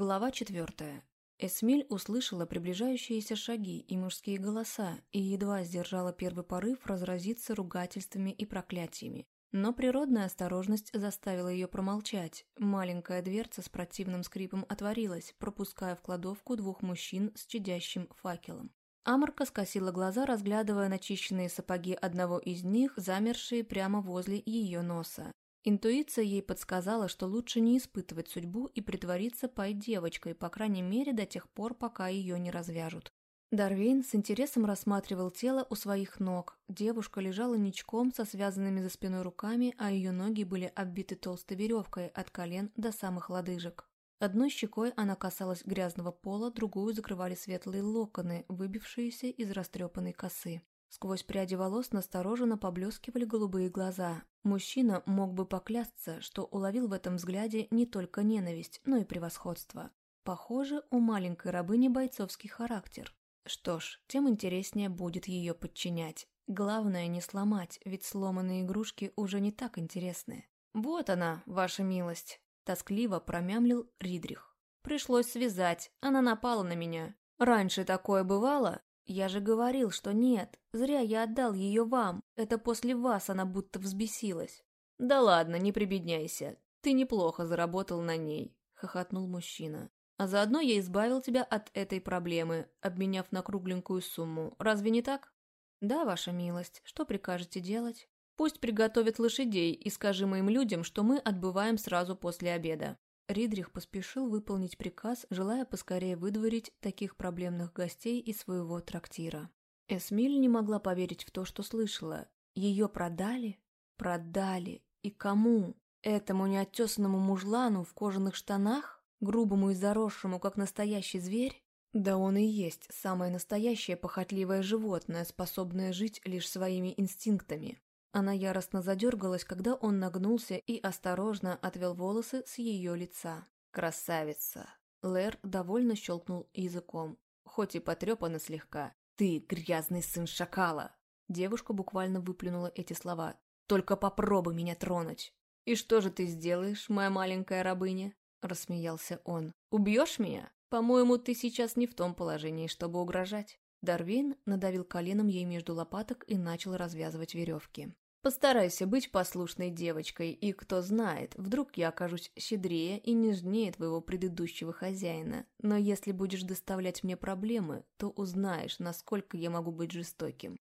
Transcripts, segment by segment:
Глава четвертая. Эсмиль услышала приближающиеся шаги и мужские голоса и едва сдержала первый порыв разразиться ругательствами и проклятиями. Но природная осторожность заставила ее промолчать. Маленькая дверца с противным скрипом отворилась, пропуская в кладовку двух мужчин с чадящим факелом. Амарка скосила глаза, разглядывая начищенные сапоги одного из них, замершие прямо возле ее носа. Интуиция ей подсказала, что лучше не испытывать судьбу и притвориться пай-девочкой, по крайней мере, до тех пор, пока ее не развяжут. Дарвейн с интересом рассматривал тело у своих ног. Девушка лежала ничком со связанными за спиной руками, а ее ноги были оббиты толстой веревкой от колен до самых лодыжек. Одной щекой она касалась грязного пола, другую закрывали светлые локоны, выбившиеся из растрепанной косы. Сквозь пряди волос настороженно поблескивали голубые глаза. Мужчина мог бы поклясться, что уловил в этом взгляде не только ненависть, но и превосходство. Похоже, у маленькой рабыни бойцовский характер. Что ж, тем интереснее будет ее подчинять. Главное не сломать, ведь сломанные игрушки уже не так интересны. «Вот она, ваша милость!» – тоскливо промямлил Ридрих. «Пришлось связать, она напала на меня. Раньше такое бывало?» «Я же говорил, что нет. Зря я отдал ее вам. Это после вас она будто взбесилась». «Да ладно, не прибедняйся. Ты неплохо заработал на ней», — хохотнул мужчина. «А заодно я избавил тебя от этой проблемы, обменяв на кругленькую сумму. Разве не так?» «Да, ваша милость. Что прикажете делать?» «Пусть приготовят лошадей и скажи моим людям, что мы отбываем сразу после обеда». Ридрих поспешил выполнить приказ, желая поскорее выдворить таких проблемных гостей из своего трактира. Эсмиль не могла поверить в то, что слышала. Ее продали? Продали. И кому? Этому неотесанному мужлану в кожаных штанах? Грубому и заросшему, как настоящий зверь? Да он и есть самое настоящее похотливое животное, способное жить лишь своими инстинктами. Она яростно задергалась, когда он нагнулся и осторожно отвел волосы с ее лица. «Красавица!» Лэр довольно щелкнул языком, хоть и потрепанно слегка. «Ты грязный сын шакала!» Девушка буквально выплюнула эти слова. «Только попробуй меня тронуть!» «И что же ты сделаешь, моя маленькая рабыня?» Рассмеялся он. «Убьешь меня? По-моему, ты сейчас не в том положении, чтобы угрожать». Дарвин надавил коленом ей между лопаток и начал развязывать веревки. Постарайся быть послушной девочкой, и кто знает, вдруг я окажусь щедрее и нежнее твоего предыдущего хозяина. Но если будешь доставлять мне проблемы, то узнаешь, насколько я могу быть жестоким.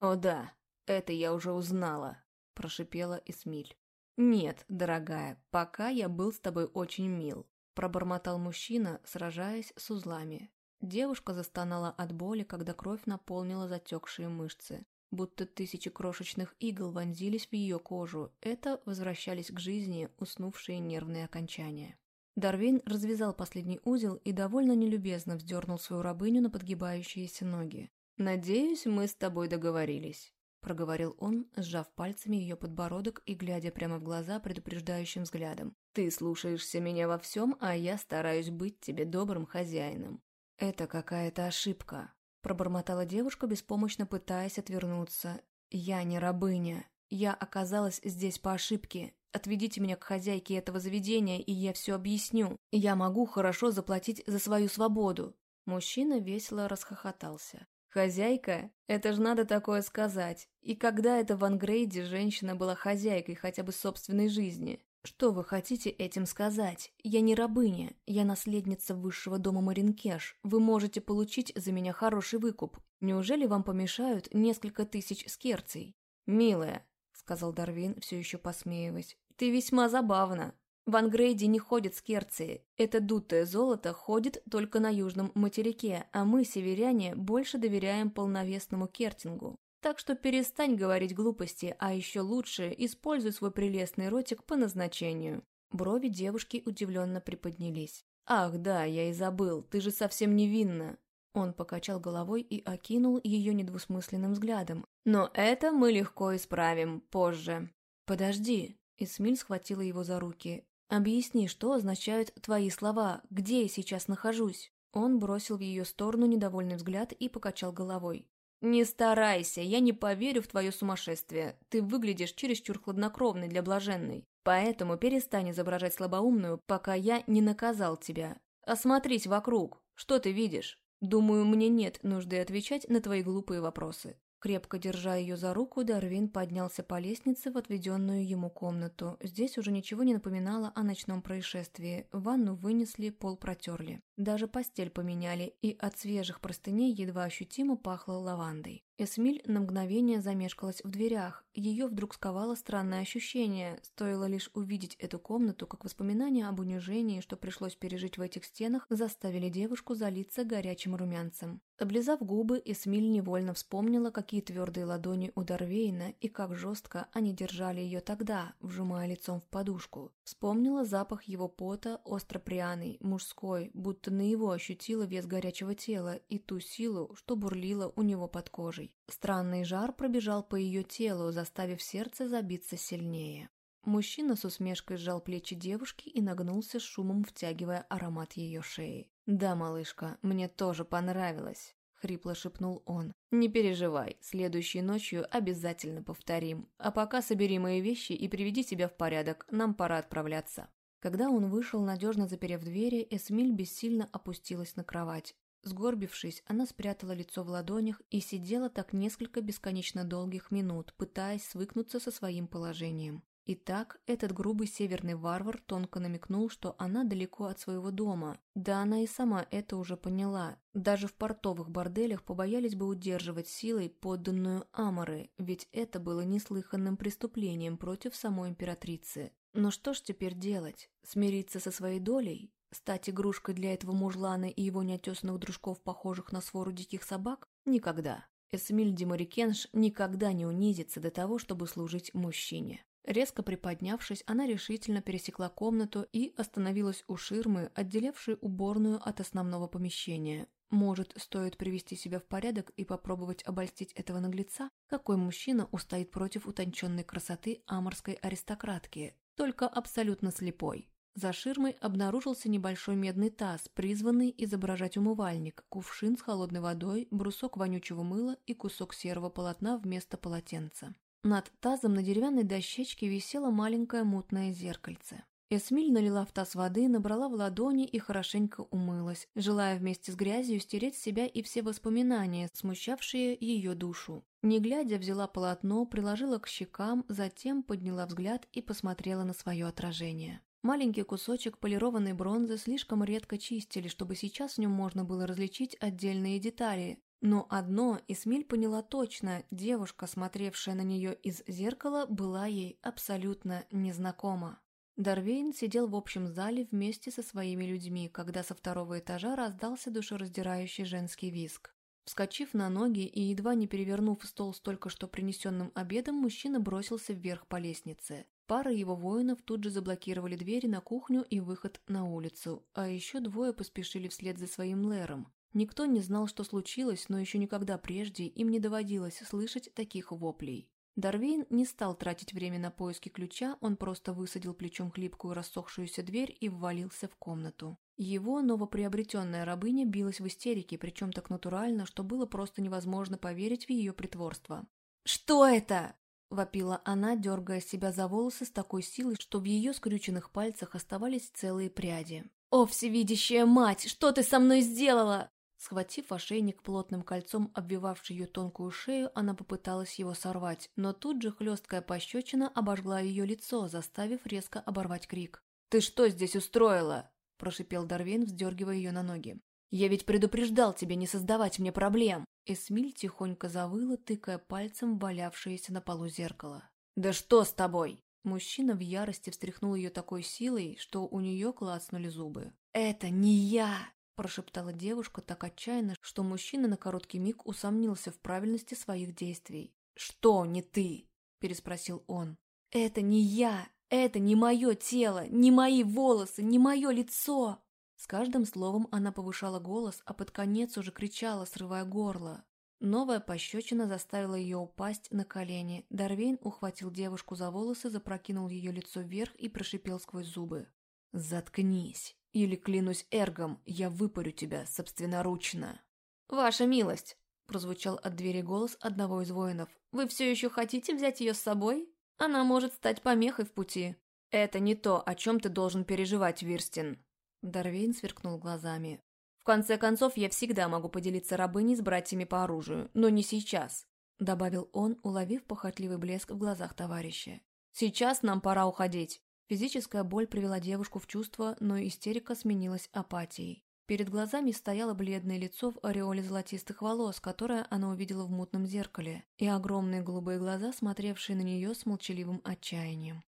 О да, это я уже узнала, прошипела Эсмиль. Нет, дорогая, пока я был с тобой очень мил, пробормотал мужчина, сражаясь с узлами. Девушка застонала от боли, когда кровь наполнила затекшие мышцы будто тысячи крошечных игл вонзились в ее кожу. Это возвращались к жизни уснувшие нервные окончания. Дарвин развязал последний узел и довольно нелюбезно вздернул свою рабыню на подгибающиеся ноги. «Надеюсь, мы с тобой договорились», — проговорил он, сжав пальцами ее подбородок и глядя прямо в глаза предупреждающим взглядом. «Ты слушаешься меня во всем, а я стараюсь быть тебе добрым хозяином. Это какая-то ошибка», Пробормотала девушка, беспомощно пытаясь отвернуться. «Я не рабыня. Я оказалась здесь по ошибке. Отведите меня к хозяйке этого заведения, и я все объясню. Я могу хорошо заплатить за свою свободу». Мужчина весело расхохотался. «Хозяйка? Это ж надо такое сказать. И когда это в Ангрейде женщина была хозяйкой хотя бы собственной жизни? «Что вы хотите этим сказать? Я не рабыня, я наследница высшего дома Маринкеш. Вы можете получить за меня хороший выкуп. Неужели вам помешают несколько тысяч скерций?» «Милая», — сказал Дарвин, все еще посмеиваясь, — «ты весьма забавна. В Ангрейде не ходят скерции. Это дутое золото ходит только на южном материке, а мы, северяне, больше доверяем полновесному кертингу. Так что перестань говорить глупости, а еще лучше используй свой прелестный ротик по назначению». Брови девушки удивленно приподнялись. «Ах, да, я и забыл, ты же совсем невинна!» Он покачал головой и окинул ее недвусмысленным взглядом. «Но это мы легко исправим позже». «Подожди!» Исмиль схватила его за руки. «Объясни, что означают твои слова, где я сейчас нахожусь?» Он бросил в ее сторону недовольный взгляд и покачал головой. «Не старайся, я не поверю в твое сумасшествие. Ты выглядишь чересчур хладнокровной для блаженной. Поэтому перестань изображать слабоумную, пока я не наказал тебя. Осмотрись вокруг. Что ты видишь? Думаю, мне нет нужды отвечать на твои глупые вопросы. Крепко держа ее за руку, Дарвин поднялся по лестнице в отведенную ему комнату. Здесь уже ничего не напоминало о ночном происшествии. Ванну вынесли, пол протерли. Даже постель поменяли, и от свежих простыней едва ощутимо пахло лавандой. Эсмиль на мгновение замешкалась в дверях. Ее вдруг сковало странное ощущение. Стоило лишь увидеть эту комнату, как воспоминания об унижении, что пришлось пережить в этих стенах, заставили девушку залиться горячим румянцем. Облизав губы, Эсмиль невольно вспомнила, какие твердые ладони у Дарвейна и как жестко они держали ее тогда, вжимая лицом в подушку. Вспомнила запах его пота, остро пряный, мужской, будто на его ощутила вес горячего тела и ту силу, что бурлила у него под кожей. Странный жар пробежал по ее телу, заставив сердце забиться сильнее. Мужчина с усмешкой сжал плечи девушки и нагнулся с шумом, втягивая аромат ее шеи. «Да, малышка, мне тоже понравилось», — хрипло шепнул он. «Не переживай, следующей ночью обязательно повторим. А пока собери мои вещи и приведи себя в порядок, нам пора отправляться». Когда он вышел, надежно заперев двери, Эсмиль бессильно опустилась на кровать. Сгорбившись, она спрятала лицо в ладонях и сидела так несколько бесконечно долгих минут, пытаясь свыкнуться со своим положением. Итак, этот грубый северный варвар тонко намекнул, что она далеко от своего дома. Да она и сама это уже поняла. Даже в портовых борделях побоялись бы удерживать силой подданную Аморы, ведь это было неслыханным преступлением против самой императрицы. Но что ж теперь делать? Смириться со своей долей? Стать игрушкой для этого мужлана и его неотесанных дружков, похожих на свору диких собак? Никогда. Эсмиль Димарикенш никогда не унизится до того, чтобы служить мужчине. Резко приподнявшись, она решительно пересекла комнату и остановилась у ширмы, отделявшей уборную от основного помещения. Может, стоит привести себя в порядок и попробовать обольстить этого наглеца? Какой мужчина устоит против утонченной красоты аморской аристократки? Только абсолютно слепой. За ширмой обнаружился небольшой медный таз, призванный изображать умывальник, кувшин с холодной водой, брусок вонючего мыла и кусок серого полотна вместо полотенца. Над тазом на деревянной дощечке висело маленькое мутное зеркальце. Эсмиль налила в таз воды, набрала в ладони и хорошенько умылась, желая вместе с грязью стереть с себя и все воспоминания, смущавшие ее душу. Не глядя, взяла полотно, приложила к щекам, затем подняла взгляд и посмотрела на свое отражение. Маленький кусочек полированной бронзы слишком редко чистили, чтобы сейчас в нем можно было различить отдельные детали, но одно Исмиль поняла точно, девушка, смотревшая на нее из зеркала, была ей абсолютно незнакома. Дарвейн сидел в общем зале вместе со своими людьми, когда со второго этажа раздался душераздирающий женский визг. Вскочив на ноги и едва не перевернув стол с только что принесенным обедом, мужчина бросился вверх по лестнице. Пара его воинов тут же заблокировали двери на кухню и выход на улицу, а еще двое поспешили вслед за своим Лером. Никто не знал, что случилось, но еще никогда прежде им не доводилось слышать таких воплей. Дарвейн не стал тратить время на поиски ключа, он просто высадил плечом хлипкую рассохшуюся дверь и ввалился в комнату. Его новоприобретенная рабыня билась в истерике, причем так натурально, что было просто невозможно поверить в ее притворство. «Что это?» – вопила она, дергая себя за волосы с такой силой, что в ее скрюченных пальцах оставались целые пряди. «О, всевидящая мать, что ты со мной сделала?» Схватив ошейник плотным кольцом, обвивавший ее тонкую шею, она попыталась его сорвать, но тут же хлесткая пощечина обожгла ее лицо, заставив резко оборвать крик. «Ты что здесь устроила?» – прошипел Дарвин, вздергивая ее на ноги. «Я ведь предупреждал тебя не создавать мне проблем!» Эсмиль тихонько завыла, тыкая пальцем валявшееся на полу зеркало. «Да что с тобой?» Мужчина в ярости встряхнул ее такой силой, что у нее клацнули зубы. «Это не я!» Прошептала девушка так отчаянно, что мужчина на короткий миг усомнился в правильности своих действий. «Что не ты?» – переспросил он. «Это не я! Это не мое тело, не мои волосы, не мое лицо!» С каждым словом она повышала голос, а под конец уже кричала, срывая горло. Новая пощечина заставила ее упасть на колени. Дарвейн ухватил девушку за волосы, запрокинул ее лицо вверх и прошипел сквозь зубы. «Заткнись!» Или, клянусь эргом, я выпарю тебя собственноручно». «Ваша милость!» – прозвучал от двери голос одного из воинов. «Вы все еще хотите взять ее с собой? Она может стать помехой в пути». «Это не то, о чем ты должен переживать, Вирстин», – Дарвейн сверкнул глазами. «В конце концов, я всегда могу поделиться рабыней с братьями по оружию, но не сейчас», добавил он, уловив похотливый блеск в глазах товарища. «Сейчас нам пора уходить». Физическая боль привела девушку в чувство, но истерика сменилась апатией. Перед глазами стояло бледное лицо в ореоле золотистых волос, которое она увидела в мутном зеркале, и огромные голубые глаза, смотревшие на нее с молчаливым отчаянием.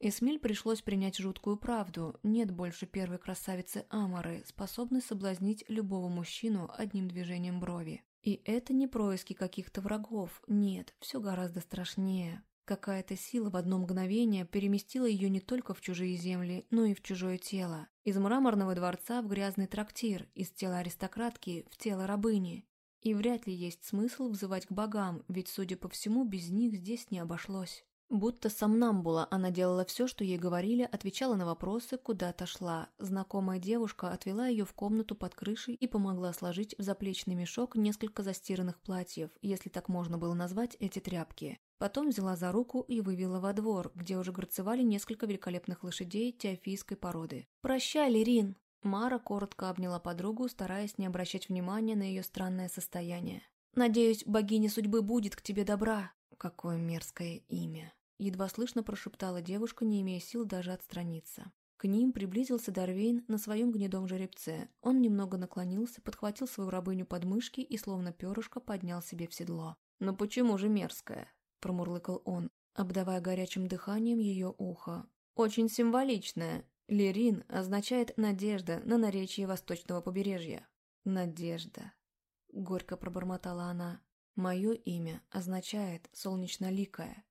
Эсмиль пришлось принять жуткую правду. Нет больше первой красавицы Амары, способной соблазнить любого мужчину одним движением брови. И это не происки каких-то врагов. Нет, все гораздо страшнее. Какая-то сила в одно мгновение переместила ее не только в чужие земли, но и в чужое тело. Из мраморного дворца в грязный трактир, из тела аристократки в тело рабыни. И вряд ли есть смысл взывать к богам, ведь, судя по всему, без них здесь не обошлось. Будто сомнамбула, она делала все, что ей говорили, отвечала на вопросы, куда-то шла. Знакомая девушка отвела ее в комнату под крышей и помогла сложить в заплечный мешок несколько застиранных платьев, если так можно было назвать эти тряпки. Потом взяла за руку и вывела во двор, где уже грацевали несколько великолепных лошадей теофийской породы. «Прощай, Лерин!» Мара коротко обняла подругу, стараясь не обращать внимания на ее странное состояние. «Надеюсь, богиня судьбы будет к тебе добра». Какое мерзкое имя. Едва слышно прошептала девушка, не имея сил даже отстраниться. К ним приблизился Дарвейн на своем гнедом жеребце. Он немного наклонился, подхватил свою рабыню под мышки и, словно перышко, поднял себе в седло. «Но почему же мерзкое?» – промурлыкал он, обдавая горячим дыханием ее ухо. «Очень символичное. Лерин означает «надежда» на наречии восточного побережья». «Надежда», – горько пробормотала она. «Мое имя означает «солнечно-ликое».